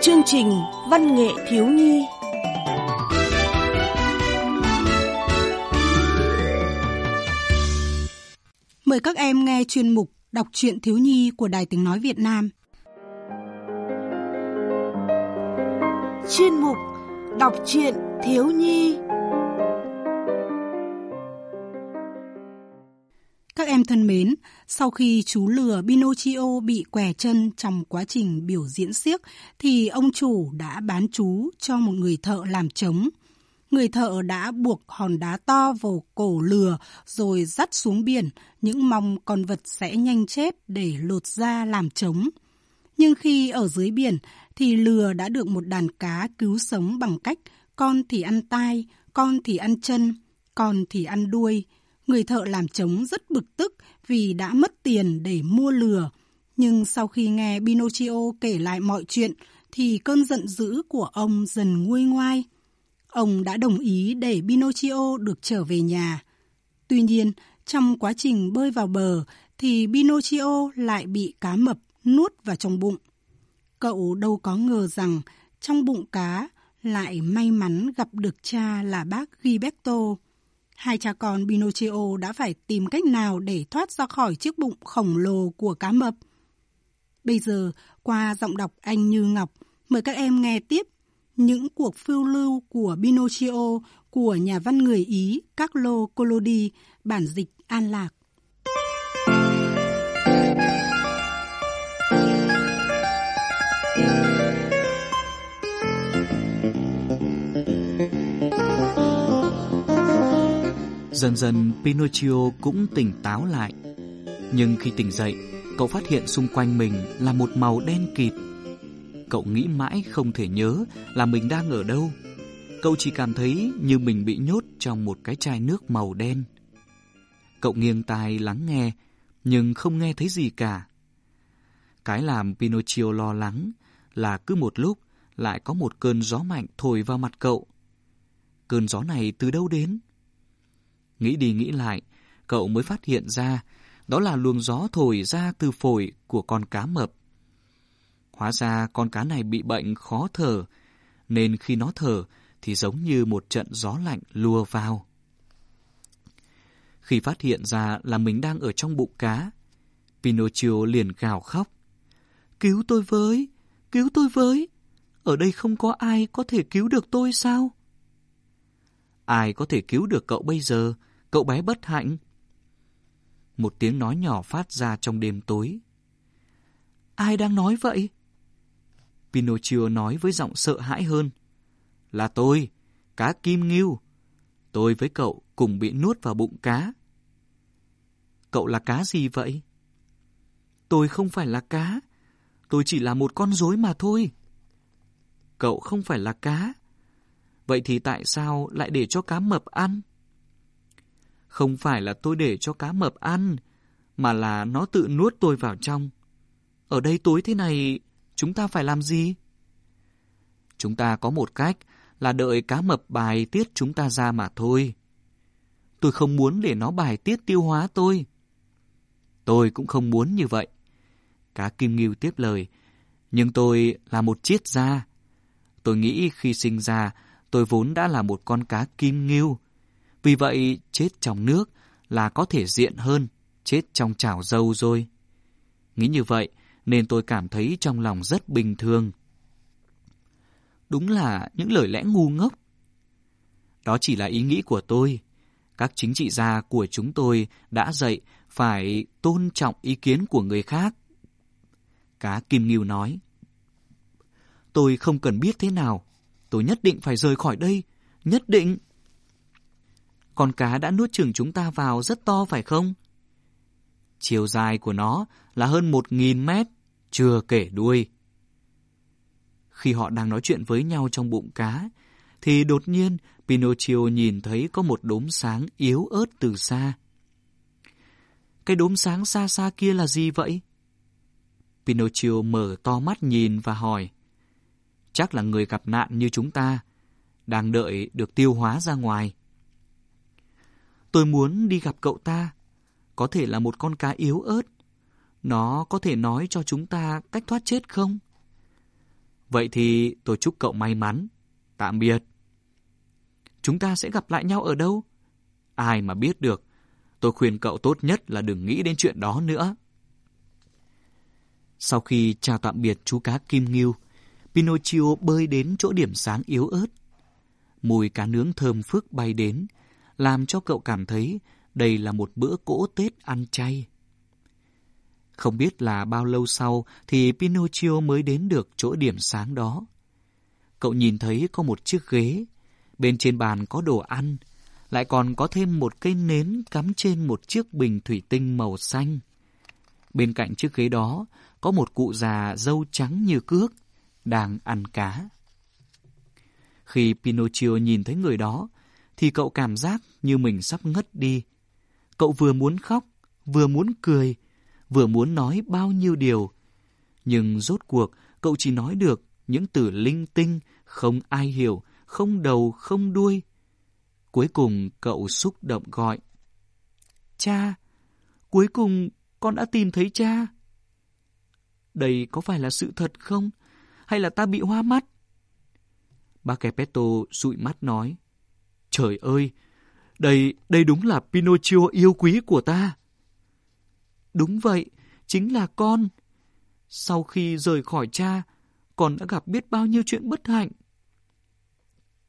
Chương trình Văn nghệ thiếu nhi Mời các em nghe chuyên mục Đọc truyện thiếu nhi của Đài Tiếng Nói Việt Nam. Chuyên mục Đọc truyện thiếu nhi Các em thân mến, sau khi chú lừa Pinocchio bị què chân trong quá trình biểu diễn siếc, thì ông chủ đã bán chú cho một người thợ làm trống. Người thợ đã buộc hòn đá to vào cổ lừa rồi dắt xuống biển, những mong con vật sẽ nhanh chết để lột ra làm trống. Nhưng khi ở dưới biển thì lừa đã được một đàn cá cứu sống bằng cách con thì ăn tai, con thì ăn chân, con thì ăn đuôi. Người thợ làm trống rất bực tức vì đã mất tiền để mua lừa. Nhưng sau khi nghe Pinocchio kể lại mọi chuyện thì cơn giận dữ của ông dần nguôi ngoai. Ông đã đồng ý để Pinocchio được trở về nhà. Tuy nhiên, trong quá trình bơi vào bờ thì Pinocchio lại bị cá mập nuốt vào trong bụng. Cậu đâu có ngờ rằng trong bụng cá lại may mắn gặp được cha là bác Gilberto. Hai cha con Pinocchio đã phải tìm cách nào để thoát ra khỏi chiếc bụng khổng lồ của cá mập. Bây giờ, qua giọng đọc anh Như Ngọc, mời các em nghe tiếp những cuộc phiêu lưu của Pinocchio của nhà văn người Ý Carlo Collodi, bản dịch An Lạc. Dần dần Pinocchio cũng tỉnh táo lại. Nhưng khi tỉnh dậy, cậu phát hiện xung quanh mình là một màu đen kịt. Cậu nghĩ mãi không thể nhớ là mình đang ở đâu. Cậu chỉ cảm thấy như mình bị nhốt trong một cái chai nước màu đen. Cậu nghiêng tai lắng nghe, nhưng không nghe thấy gì cả. Cái làm Pinocchio lo lắng là cứ một lúc lại có một cơn gió mạnh thổi vào mặt cậu. Cơn gió này từ đâu đến? Nghĩ đi nghĩ lại, cậu mới phát hiện ra đó là luồng gió thổi ra từ phổi của con cá mập. Hóa ra con cá này bị bệnh khó thở, nên khi nó thở thì giống như một trận gió lạnh lùa vào. Khi phát hiện ra là mình đang ở trong bụng cá, Pinocchio liền gào khóc. Cứu tôi với! Cứu tôi với! Ở đây không có ai có thể cứu được tôi sao? Ai có thể cứu được cậu bây giờ? Cậu bé bất hạnh. Một tiếng nói nhỏ phát ra trong đêm tối. Ai đang nói vậy? Pinocchio nói với giọng sợ hãi hơn. Là tôi, cá kim ngưu. Tôi với cậu cùng bị nuốt vào bụng cá. Cậu là cá gì vậy? Tôi không phải là cá. Tôi chỉ là một con rối mà thôi. Cậu không phải là cá. Vậy thì tại sao lại để cho cá mập ăn? Không phải là tôi để cho cá mập ăn, mà là nó tự nuốt tôi vào trong. Ở đây tối thế này, chúng ta phải làm gì? Chúng ta có một cách là đợi cá mập bài tiết chúng ta ra mà thôi. Tôi không muốn để nó bài tiết tiêu hóa tôi. Tôi cũng không muốn như vậy. Cá Kim Ngưu tiếp lời, nhưng tôi là một triết gia. Tôi nghĩ khi sinh ra, tôi vốn đã là một con cá Kim Ngưu. Vì vậy, chết trong nước là có thể diện hơn chết trong chảo dâu rồi. Nghĩ như vậy, nên tôi cảm thấy trong lòng rất bình thường. Đúng là những lời lẽ ngu ngốc. Đó chỉ là ý nghĩ của tôi. Các chính trị gia của chúng tôi đã dạy phải tôn trọng ý kiến của người khác. Cá Kim Nghiêu nói. Tôi không cần biết thế nào. Tôi nhất định phải rời khỏi đây. Nhất định. Con cá đã nuốt chửng chúng ta vào rất to phải không? Chiều dài của nó là hơn một nghìn mét, chưa kể đuôi. Khi họ đang nói chuyện với nhau trong bụng cá, thì đột nhiên Pinocchio nhìn thấy có một đốm sáng yếu ớt từ xa. Cái đốm sáng xa xa kia là gì vậy? Pinocchio mở to mắt nhìn và hỏi. Chắc là người gặp nạn như chúng ta, đang đợi được tiêu hóa ra ngoài. Tôi muốn đi gặp cậu ta, có thể là một con cá yếu ớt, Nó có thể nói cho chúng ta cách thoát chết không? Vậy thì tôi chúc cậu may mắn. Tạm biệt. Chúng ta sẽ gặp lại nhau ở đâu? Ai mà biết được. Tôi khuyên cậu tốt nhất là đừng nghĩ đến chuyện đó nữa. Sau khi chào tạm biệt chú cá Kim Ngưu, Pinocchio bơi đến chỗ điểm sáng yếu ớt. Mùi cá nướng thơm phức bay đến, làm cho cậu cảm thấy đây là một bữa cỗ Tết ăn chay. Không biết là bao lâu sau thì Pinocchio mới đến được chỗ điểm sáng đó. Cậu nhìn thấy có một chiếc ghế, bên trên bàn có đồ ăn, lại còn có thêm một cây nến cắm trên một chiếc bình thủy tinh màu xanh. Bên cạnh chiếc ghế đó có một cụ già dâu trắng như cước, đang ăn cá. Khi Pinocchio nhìn thấy người đó, thì cậu cảm giác như mình sắp ngất đi. Cậu vừa muốn khóc, vừa muốn cười, vừa muốn nói bao nhiêu điều. Nhưng rốt cuộc, cậu chỉ nói được những từ linh tinh, không ai hiểu, không đầu, không đuôi. Cuối cùng cậu xúc động gọi. Cha! Cuối cùng con đã tìm thấy cha! Đây có phải là sự thật không? Hay là ta bị hoa mắt? Bà Gepetto dụi mắt nói. Trời ơi! Đây, đây đúng là Pinocchio yêu quý của ta. Đúng vậy, chính là con. Sau khi rời khỏi cha, con đã gặp biết bao nhiêu chuyện bất hạnh.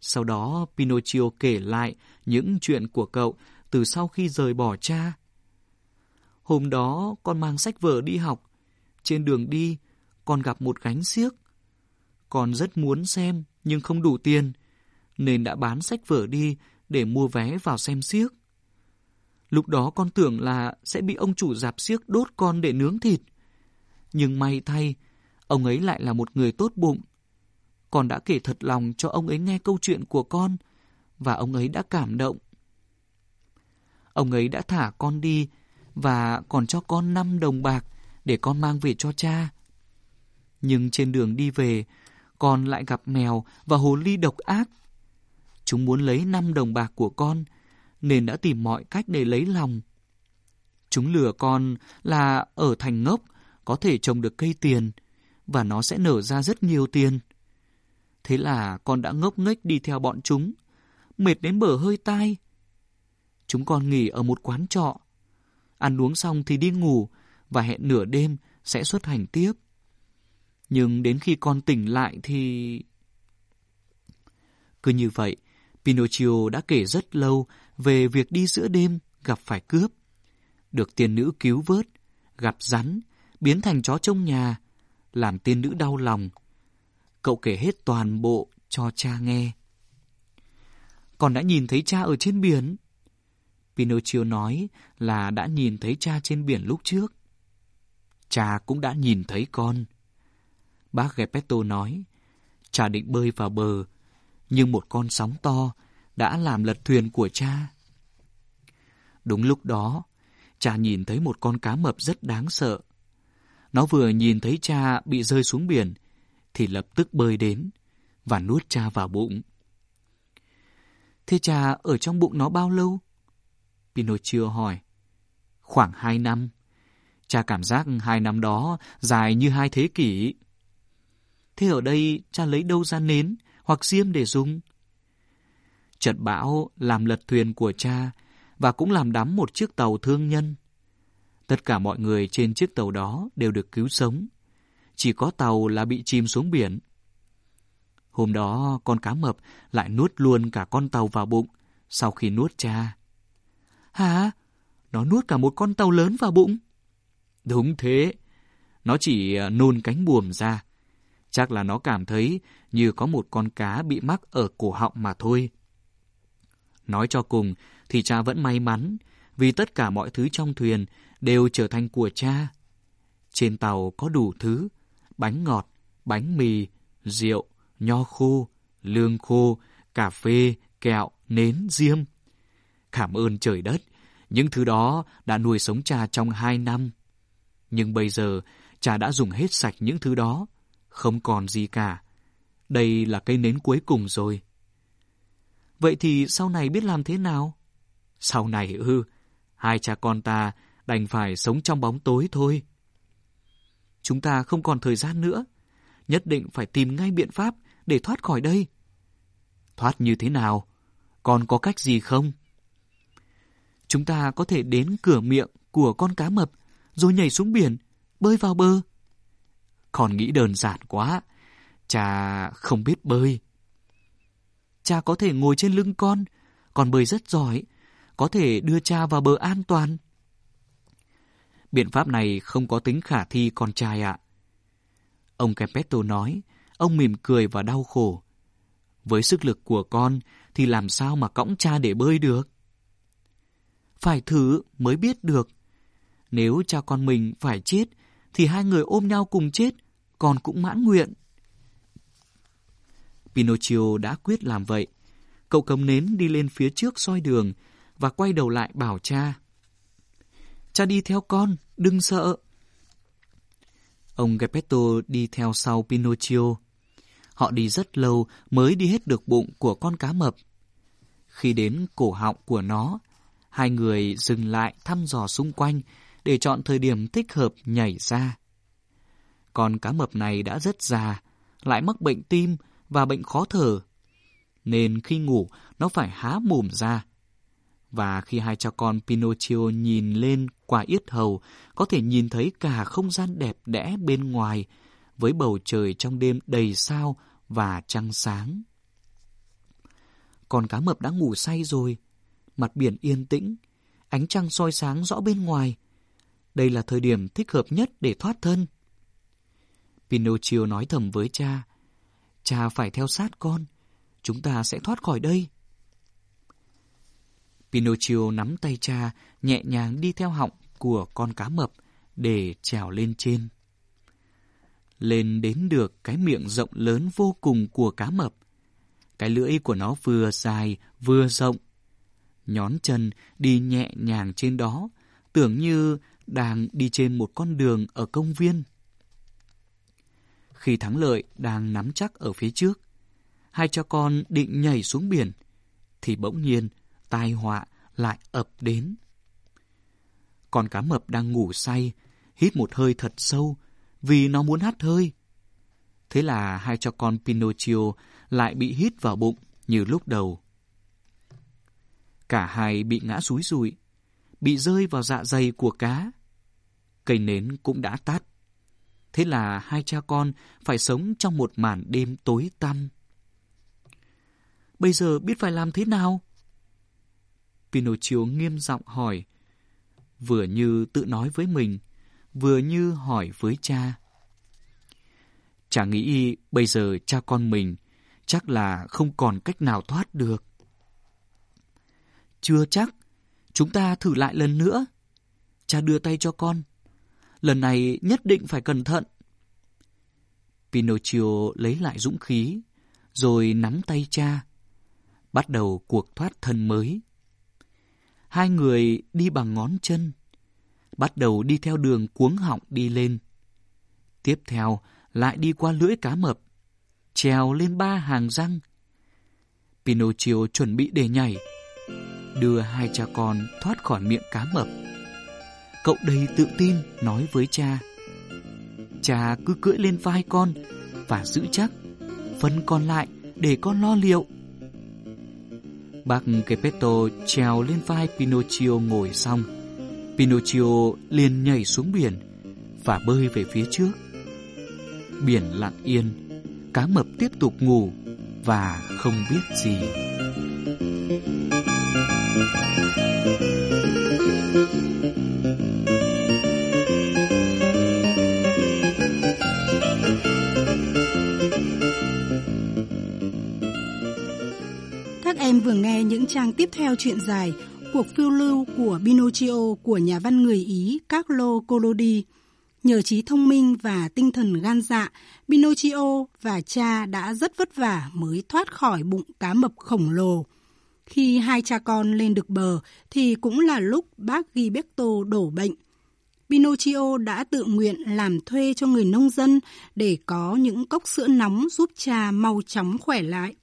Sau đó Pinocchio kể lại những chuyện của cậu từ sau khi rời bỏ cha. Hôm đó con mang sách vở đi học. Trên đường đi, con gặp một gánh xiếc. Con rất muốn xem nhưng không đủ tiền, nên đã bán sách vở đi để mua vé vào xem xiếc. Lúc đó con tưởng là sẽ bị ông chủ dạp xiếc đốt con để nướng thịt. Nhưng may thay, ông ấy lại là một người tốt bụng. Con đã kể thật lòng cho ông ấy nghe câu chuyện của con và ông ấy đã cảm động. Ông ấy đã thả con đi và còn cho con 5 đồng bạc để con mang về cho cha. Nhưng trên đường đi về, con lại gặp mèo và hồ ly độc ác. Chúng muốn lấy 5 đồng bạc của con, nên đã tìm mọi cách để lấy lòng. Chúng lừa con là ở thành ngốc có thể trồng được cây tiền và nó sẽ nở ra rất nhiều tiền. Thế là con đã ngốc nghếch đi theo bọn chúng, mệt đến bờ hơi tai. Chúng con nghỉ ở một quán trọ. Ăn uống xong thì đi ngủ và hẹn nửa đêm sẽ xuất hành tiếp. Nhưng đến khi con tỉnh lại thì... Cứ như vậy, Pinocchio đã kể rất lâu về việc đi giữa đêm gặp phải cướp. Được tiên nữ cứu vớt, gặp rắn, biến thành chó trong nhà, làm tiên nữ đau lòng. Cậu kể hết toàn bộ cho cha nghe. Còn đã nhìn thấy cha ở trên biển. Pinocchio nói là đã nhìn thấy cha trên biển lúc trước. Cha cũng đã nhìn thấy con. Bác Gepetto nói, cha định bơi vào bờ, nhưng một con sóng to đã làm lật thuyền của cha. Đúng lúc đó, cha nhìn thấy một con cá mập rất đáng sợ. Nó vừa nhìn thấy cha bị rơi xuống biển, thì lập tức bơi đến và nuốt cha vào bụng. Thế cha ở trong bụng nó bao lâu? Pinocchio hỏi. Khoảng hai năm. Cha cảm giác hai năm đó dài như hai thế kỷ. Thế ở đây cha lấy đâu ra nến hoặc diêm để dùng? Trận bão làm lật thuyền của cha và cũng làm đắm một chiếc tàu thương nhân. Tất cả mọi người trên chiếc tàu đó đều được cứu sống. Chỉ có tàu là bị chìm xuống biển. Hôm đó con cá mập lại nuốt luôn cả con tàu vào bụng sau khi nuốt cha. Hả? Nó nuốt cả một con tàu lớn vào bụng? Đúng thế. Nó chỉ à, nôn cánh buồm ra. Chắc là nó cảm thấy như có một con cá bị mắc ở cổ họng mà thôi. Nói cho cùng thì cha vẫn may mắn vì tất cả mọi thứ trong thuyền đều trở thành của cha. Trên tàu có đủ thứ, bánh ngọt, bánh mì, rượu, nho khô, lương khô, cà phê, kẹo, nến, diêm. Cảm ơn trời đất, những thứ đó đã nuôi sống cha trong hai năm. Nhưng bây giờ, cha đã dùng hết sạch những thứ đó, không còn gì cả. Đây là cây nến cuối cùng rồi. Vậy thì sau này biết làm thế nào? Sau này ư, hai cha con ta đành phải sống trong bóng tối thôi. Chúng ta không còn thời gian nữa. Nhất định phải tìm ngay biện pháp để thoát khỏi đây. Thoát như thế nào? Còn có cách gì không? Chúng ta có thể đến cửa miệng của con cá mập, rồi nhảy xuống biển, bơi vào bờ. Còn nghĩ đơn giản quá, cha không biết bơi. Cha có thể ngồi trên lưng con, con bơi rất giỏi, có thể đưa cha vào bờ an toàn. Biện pháp này không có tính khả thi con trai ạ. Ông Campetto nói, ông mỉm cười và đau khổ. Với sức lực của con thì làm sao mà cõng cha để bơi được? Phải thử mới biết được. Nếu cha con mình phải chết thì hai người ôm nhau cùng chết, còn cũng mãn nguyện. Pinocchio đã quyết làm vậy. Cậu cầm nến đi lên phía trước soi đường và quay đầu lại bảo cha. Cha đi theo con, đừng sợ. Ông Geppetto đi theo sau Pinocchio. Họ đi rất lâu mới đi hết được bụng của con cá mập. Khi đến cổ họng của nó, hai người dừng lại thăm dò xung quanh để chọn thời điểm thích hợp nhảy ra. Con cá mập này đã rất già, lại mắc bệnh tim và bệnh khó thở. Nên khi ngủ, nó phải há mồm ra. Và khi hai cha con Pinocchio nhìn lên qua yết hầu, có thể nhìn thấy cả không gian đẹp đẽ bên ngoài, với bầu trời trong đêm đầy sao và trăng sáng. Con cá mập đã ngủ say rồi, mặt biển yên tĩnh, ánh trăng soi sáng rõ bên ngoài. Đây là thời điểm thích hợp nhất để thoát thân. Pinocchio nói thầm với cha, cha phải theo sát con, chúng ta sẽ thoát khỏi đây. Pinocchio nắm tay cha, nhẹ nhàng đi theo họng của con cá mập để trèo lên trên. Lên đến được cái miệng rộng lớn vô cùng của cá mập. Cái lưỡi của nó vừa dài vừa rộng. Nhón chân đi nhẹ nhàng trên đó, tưởng như đang đi trên một con đường ở công viên. Khi thắng lợi đang nắm chắc ở phía trước, hai cha con định nhảy xuống biển, thì bỗng nhiên tai họa lại ập đến. Con cá mập đang ngủ say, hít một hơi thật sâu vì nó muốn hắt hơi. Thế là hai cha con Pinocchio lại bị hít vào bụng như lúc đầu. Cả hai bị ngã súi rụi, bị rơi vào dạ dày của cá. Cây nến cũng đã tắt. Thế là hai cha con phải sống trong một màn đêm tối tăm. Bây giờ biết phải làm thế nào? Pinocchio nghiêm giọng hỏi, vừa như tự nói với mình, vừa như hỏi với cha. Chả nghĩ bây giờ cha con mình chắc là không còn cách nào thoát được. Chưa chắc, chúng ta thử lại lần nữa. Cha đưa tay cho con. Lần này nhất định phải cẩn thận. Pinocchio lấy lại dũng khí, rồi nắm tay cha, bắt đầu cuộc thoát thân mới. Hai người đi bằng ngón chân, bắt đầu đi theo đường cuống họng đi lên. Tiếp theo lại đi qua lưỡi cá mập, trèo lên ba hàng răng. Pinocchio chuẩn bị để nhảy, đưa hai cha con thoát khỏi miệng cá mập. Cậu đầy tự tin nói với cha. Cha cứ cưỡi lên vai con và giữ chắc, phần còn lại để con lo liệu. Bác Gepetto trèo lên vai Pinocchio ngồi xong. Pinocchio liền nhảy xuống biển và bơi về phía trước. Biển lặng yên, cá mập tiếp tục ngủ và không biết gì. em trang tiếp theo chuyện dài Cuộc phiêu lưu của Pinocchio của nhà văn người Ý Carlo Collodi. Nhờ trí thông minh và tinh thần gan dạ, Pinocchio và cha đã rất vất vả mới thoát khỏi bụng cá mập khổng lồ. Khi hai cha con lên được bờ thì cũng là lúc bác Gibetto đổ bệnh. Pinocchio đã tự nguyện làm thuê cho người nông dân để có những cốc sữa nóng giúp cha mau chóng khỏe lại.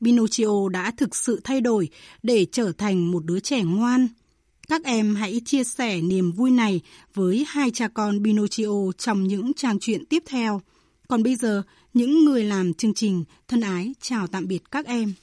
Pinocchio đã thực sự thay đổi để trở thành một đứa trẻ ngoan. Các em hãy chia sẻ niềm vui này với hai cha con Pinocchio trong những trang truyện tiếp theo. Còn bây giờ, những người làm chương trình thân ái chào tạm biệt các em.